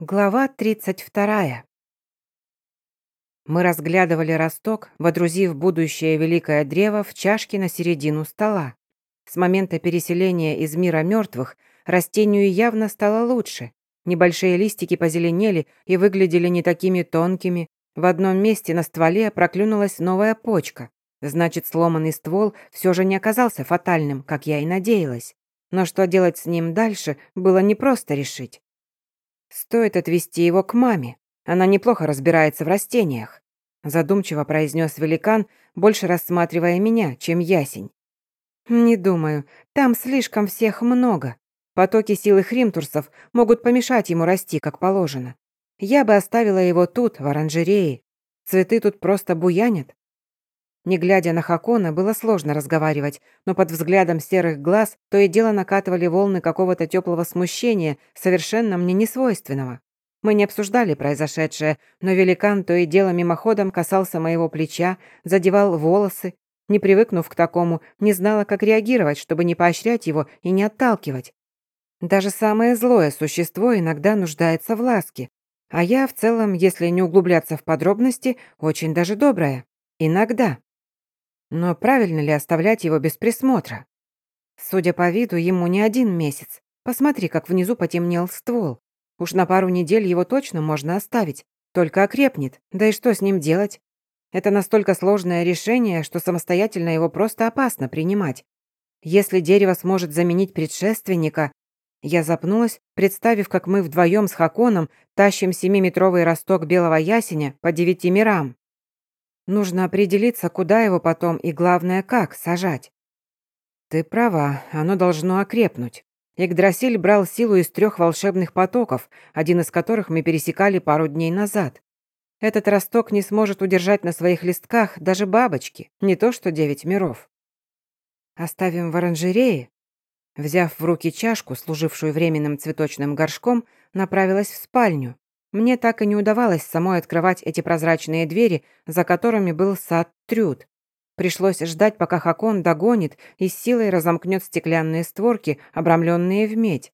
Глава 32. Мы разглядывали росток, водрузив будущее великое древо в чашке на середину стола. С момента переселения из мира мертвых растению явно стало лучше. Небольшие листики позеленели и выглядели не такими тонкими. В одном месте на стволе проклюнулась новая почка. Значит, сломанный ствол все же не оказался фатальным, как я и надеялась. Но что делать с ним дальше, было непросто решить. «Стоит отвезти его к маме. Она неплохо разбирается в растениях», задумчиво произнес великан, больше рассматривая меня, чем ясень. «Не думаю. Там слишком всех много. Потоки силы хримтурсов могут помешать ему расти, как положено. Я бы оставила его тут, в оранжерее. Цветы тут просто буянят. Не глядя на Хакона, было сложно разговаривать, но под взглядом серых глаз то и дело накатывали волны какого-то теплого смущения, совершенно мне несвойственного. Мы не обсуждали произошедшее, но великан то и дело мимоходом касался моего плеча, задевал волосы. Не привыкнув к такому, не знала, как реагировать, чтобы не поощрять его и не отталкивать. Даже самое злое существо иногда нуждается в ласке. А я в целом, если не углубляться в подробности, очень даже добрая. Иногда. Но правильно ли оставлять его без присмотра? Судя по виду, ему не один месяц. Посмотри, как внизу потемнел ствол. Уж на пару недель его точно можно оставить. Только окрепнет. Да и что с ним делать? Это настолько сложное решение, что самостоятельно его просто опасно принимать. Если дерево сможет заменить предшественника... Я запнулась, представив, как мы вдвоем с Хаконом тащим семиметровый росток белого ясеня по девяти мирам. Нужно определиться, куда его потом и, главное, как сажать. Ты права, оно должно окрепнуть. Игдрасиль брал силу из трех волшебных потоков, один из которых мы пересекали пару дней назад. Этот росток не сможет удержать на своих листках даже бабочки, не то что девять миров. Оставим в оранжерее. Взяв в руки чашку, служившую временным цветочным горшком, направилась в спальню. Мне так и не удавалось самой открывать эти прозрачные двери, за которыми был сад Трюд. Пришлось ждать, пока Хакон догонит и силой разомкнет стеклянные створки, обрамленные в медь.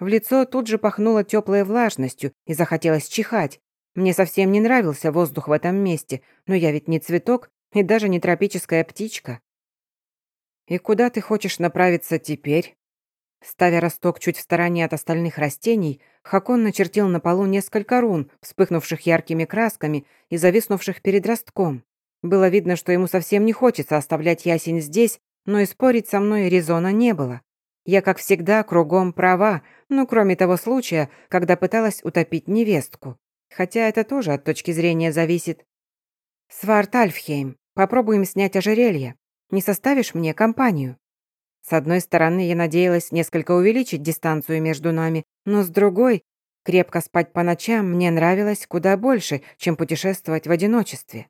В лицо тут же пахнуло теплой влажностью и захотелось чихать. Мне совсем не нравился воздух в этом месте, но я ведь не цветок и даже не тропическая птичка. «И куда ты хочешь направиться теперь?» Ставя росток чуть в стороне от остальных растений, Хакон начертил на полу несколько рун, вспыхнувших яркими красками и зависнувших перед ростком. Было видно, что ему совсем не хочется оставлять ясень здесь, но и спорить со мной резона не было. Я, как всегда, кругом права, ну, кроме того случая, когда пыталась утопить невестку. Хотя это тоже от точки зрения зависит. «Сварт Альфхейм, попробуем снять ожерелье. Не составишь мне компанию?» С одной стороны, я надеялась несколько увеличить дистанцию между нами, но с другой, крепко спать по ночам мне нравилось куда больше, чем путешествовать в одиночестве.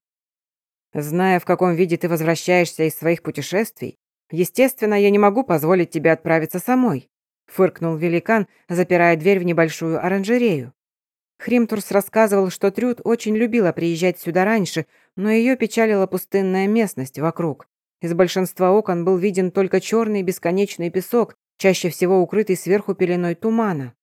Зная, в каком виде ты возвращаешься из своих путешествий, естественно, я не могу позволить тебе отправиться самой», фыркнул великан, запирая дверь в небольшую оранжерею. Хримтурс рассказывал, что Трюд очень любила приезжать сюда раньше, но ее печалила пустынная местность вокруг. Из большинства окон был виден только черный бесконечный песок, чаще всего укрытый сверху пеленой тумана.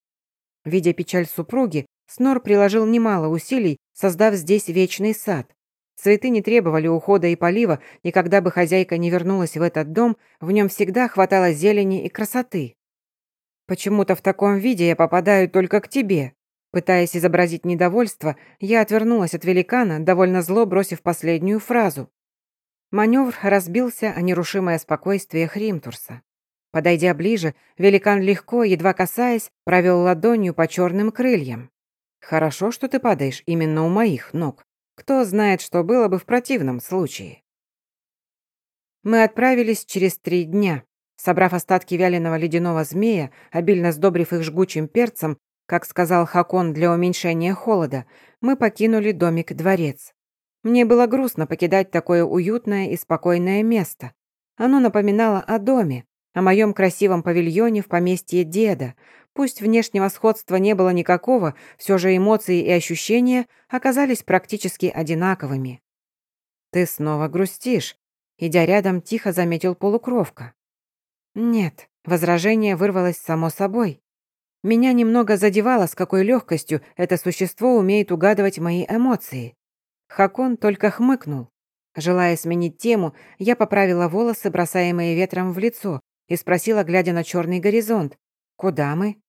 Видя печаль супруги, Снор приложил немало усилий, создав здесь вечный сад. Цветы не требовали ухода и полива, и когда бы хозяйка не вернулась в этот дом, в нем всегда хватало зелени и красоты. «Почему-то в таком виде я попадаю только к тебе». Пытаясь изобразить недовольство, я отвернулась от великана, довольно зло бросив последнюю фразу. Маневр разбился о нерушимое спокойствие Хримтурса. Подойдя ближе, великан легко, едва касаясь, провел ладонью по черным крыльям. «Хорошо, что ты падаешь именно у моих ног. Кто знает, что было бы в противном случае». Мы отправились через три дня. Собрав остатки вяленого ледяного змея, обильно сдобрив их жгучим перцем, как сказал Хакон для уменьшения холода, мы покинули домик-дворец. Мне было грустно покидать такое уютное и спокойное место. Оно напоминало о доме, о моем красивом павильоне в поместье деда. Пусть внешнего сходства не было никакого, все же эмоции и ощущения оказались практически одинаковыми. «Ты снова грустишь», — идя рядом, тихо заметил полукровка. «Нет», — возражение вырвалось само собой. Меня немного задевало, с какой легкостью это существо умеет угадывать мои эмоции. Хакон только хмыкнул. Желая сменить тему, я поправила волосы, бросаемые ветром в лицо, и спросила, глядя на черный горизонт, «Куда мы?»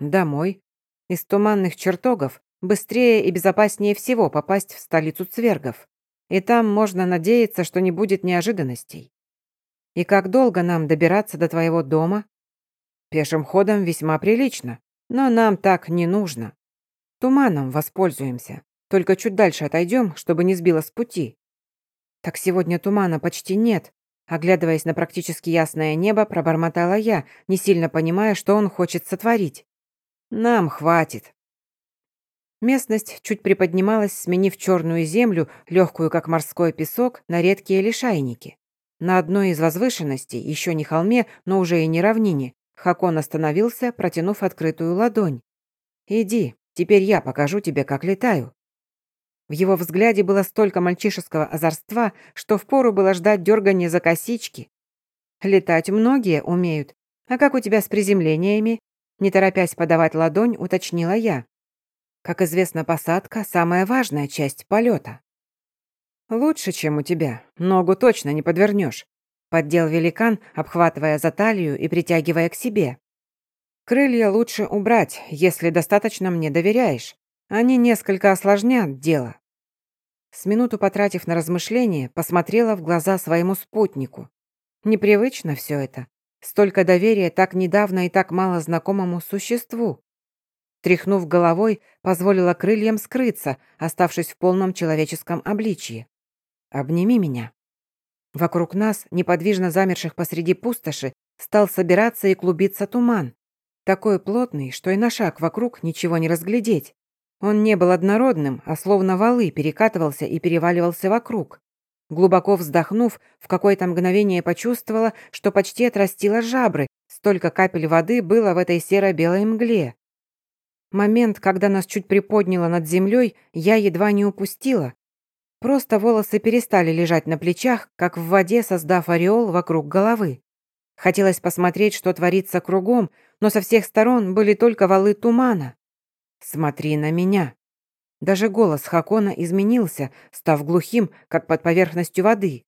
«Домой. Из туманных чертогов быстрее и безопаснее всего попасть в столицу цвергов. И там можно надеяться, что не будет неожиданностей. И как долго нам добираться до твоего дома?» Пешим ходом весьма прилично, но нам так не нужно. Туманом воспользуемся, только чуть дальше отойдем, чтобы не сбило с пути. Так сегодня тумана почти нет. Оглядываясь на практически ясное небо, пробормотала я, не сильно понимая, что он хочет сотворить. Нам хватит. Местность чуть приподнималась, сменив черную землю, легкую как морской песок, на редкие лишайники. На одной из возвышенностей, еще не холме, но уже и не равнине, Хакон остановился, протянув открытую ладонь. «Иди, теперь я покажу тебе, как летаю». В его взгляде было столько мальчишеского озорства, что впору было ждать дергания за косички. «Летать многие умеют. А как у тебя с приземлениями?» Не торопясь подавать ладонь, уточнила я. Как известно, посадка – самая важная часть полета. «Лучше, чем у тебя. Ногу точно не подвернешь. Поддел великан, обхватывая за талию и притягивая к себе. «Крылья лучше убрать, если достаточно мне доверяешь. Они несколько осложнят дело». С минуту потратив на размышление, посмотрела в глаза своему спутнику. Непривычно все это. Столько доверия так недавно и так мало знакомому существу. Тряхнув головой, позволила крыльям скрыться, оставшись в полном человеческом обличье. «Обними меня». Вокруг нас, неподвижно замерших посреди пустоши, стал собираться и клубиться туман. Такой плотный, что и на шаг вокруг ничего не разглядеть. Он не был однородным, а словно валы перекатывался и переваливался вокруг. Глубоко вздохнув, в какое-то мгновение почувствовала, что почти отрастила жабры, столько капель воды было в этой серо-белой мгле. Момент, когда нас чуть приподняло над землей, я едва не упустила, Просто волосы перестали лежать на плечах, как в воде, создав ореол вокруг головы. Хотелось посмотреть, что творится кругом, но со всех сторон были только валы тумана. «Смотри на меня». Даже голос Хакона изменился, став глухим, как под поверхностью воды.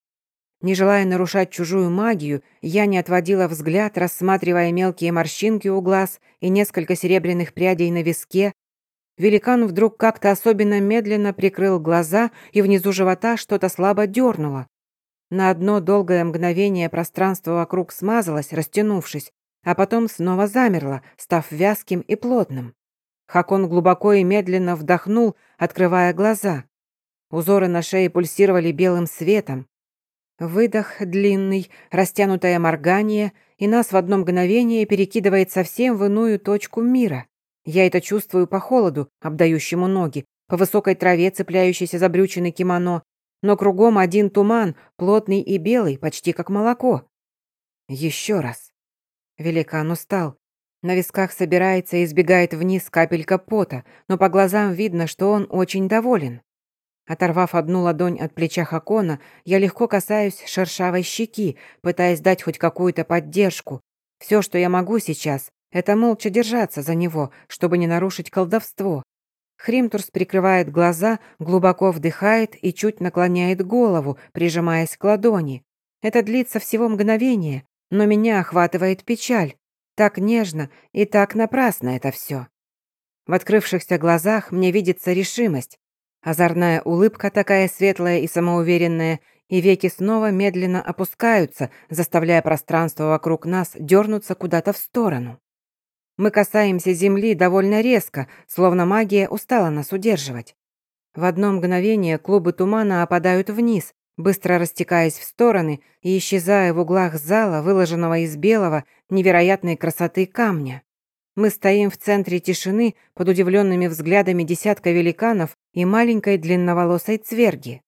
Не желая нарушать чужую магию, я не отводила взгляд, рассматривая мелкие морщинки у глаз и несколько серебряных прядей на виске, Великан вдруг как-то особенно медленно прикрыл глаза, и внизу живота что-то слабо дернуло. На одно долгое мгновение пространство вокруг смазалось, растянувшись, а потом снова замерло, став вязким и плотным. Хакон глубоко и медленно вдохнул, открывая глаза. Узоры на шее пульсировали белым светом. Выдох длинный, растянутое моргание, и нас в одно мгновение перекидывает совсем в иную точку мира. Я это чувствую по холоду, обдающему ноги, по высокой траве, цепляющейся за брючины кимоно, но кругом один туман, плотный и белый, почти как молоко. Еще раз. Великан устал. На висках собирается и избегает вниз капелька пота, но по глазам видно, что он очень доволен. Оторвав одну ладонь от плеча Хакона, я легко касаюсь шершавой щеки, пытаясь дать хоть какую-то поддержку. Все, что я могу сейчас, это молча держаться за него, чтобы не нарушить колдовство. Хримтурс прикрывает глаза, глубоко вдыхает и чуть наклоняет голову, прижимаясь к ладони. Это длится всего мгновение, но меня охватывает печаль. Так нежно и так напрасно это все. В открывшихся глазах мне видится решимость. Озорная улыбка такая светлая и самоуверенная, и веки снова медленно опускаются, заставляя пространство вокруг нас дернуться куда-то в сторону. Мы касаемся земли довольно резко, словно магия устала нас удерживать. В одно мгновение клубы тумана опадают вниз, быстро растекаясь в стороны и исчезая в углах зала, выложенного из белого, невероятной красоты камня. Мы стоим в центре тишины под удивленными взглядами десятка великанов и маленькой длинноволосой цверги.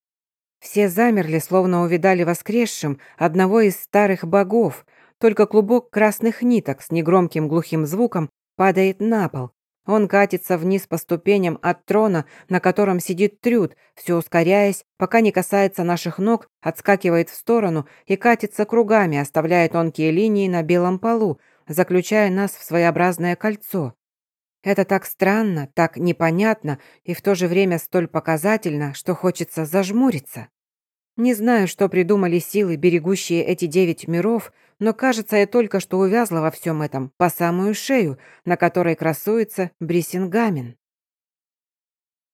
Все замерли, словно увидали воскресшим одного из старых богов – только клубок красных ниток с негромким глухим звуком падает на пол. Он катится вниз по ступеням от трона, на котором сидит Трюд, все ускоряясь, пока не касается наших ног, отскакивает в сторону и катится кругами, оставляя тонкие линии на белом полу, заключая нас в своеобразное кольцо. Это так странно, так непонятно и в то же время столь показательно, что хочется зажмуриться. Не знаю, что придумали силы, берегущие эти девять миров, но кажется, я только что увязла во всем этом по самую шею, на которой красуется Брисингамен.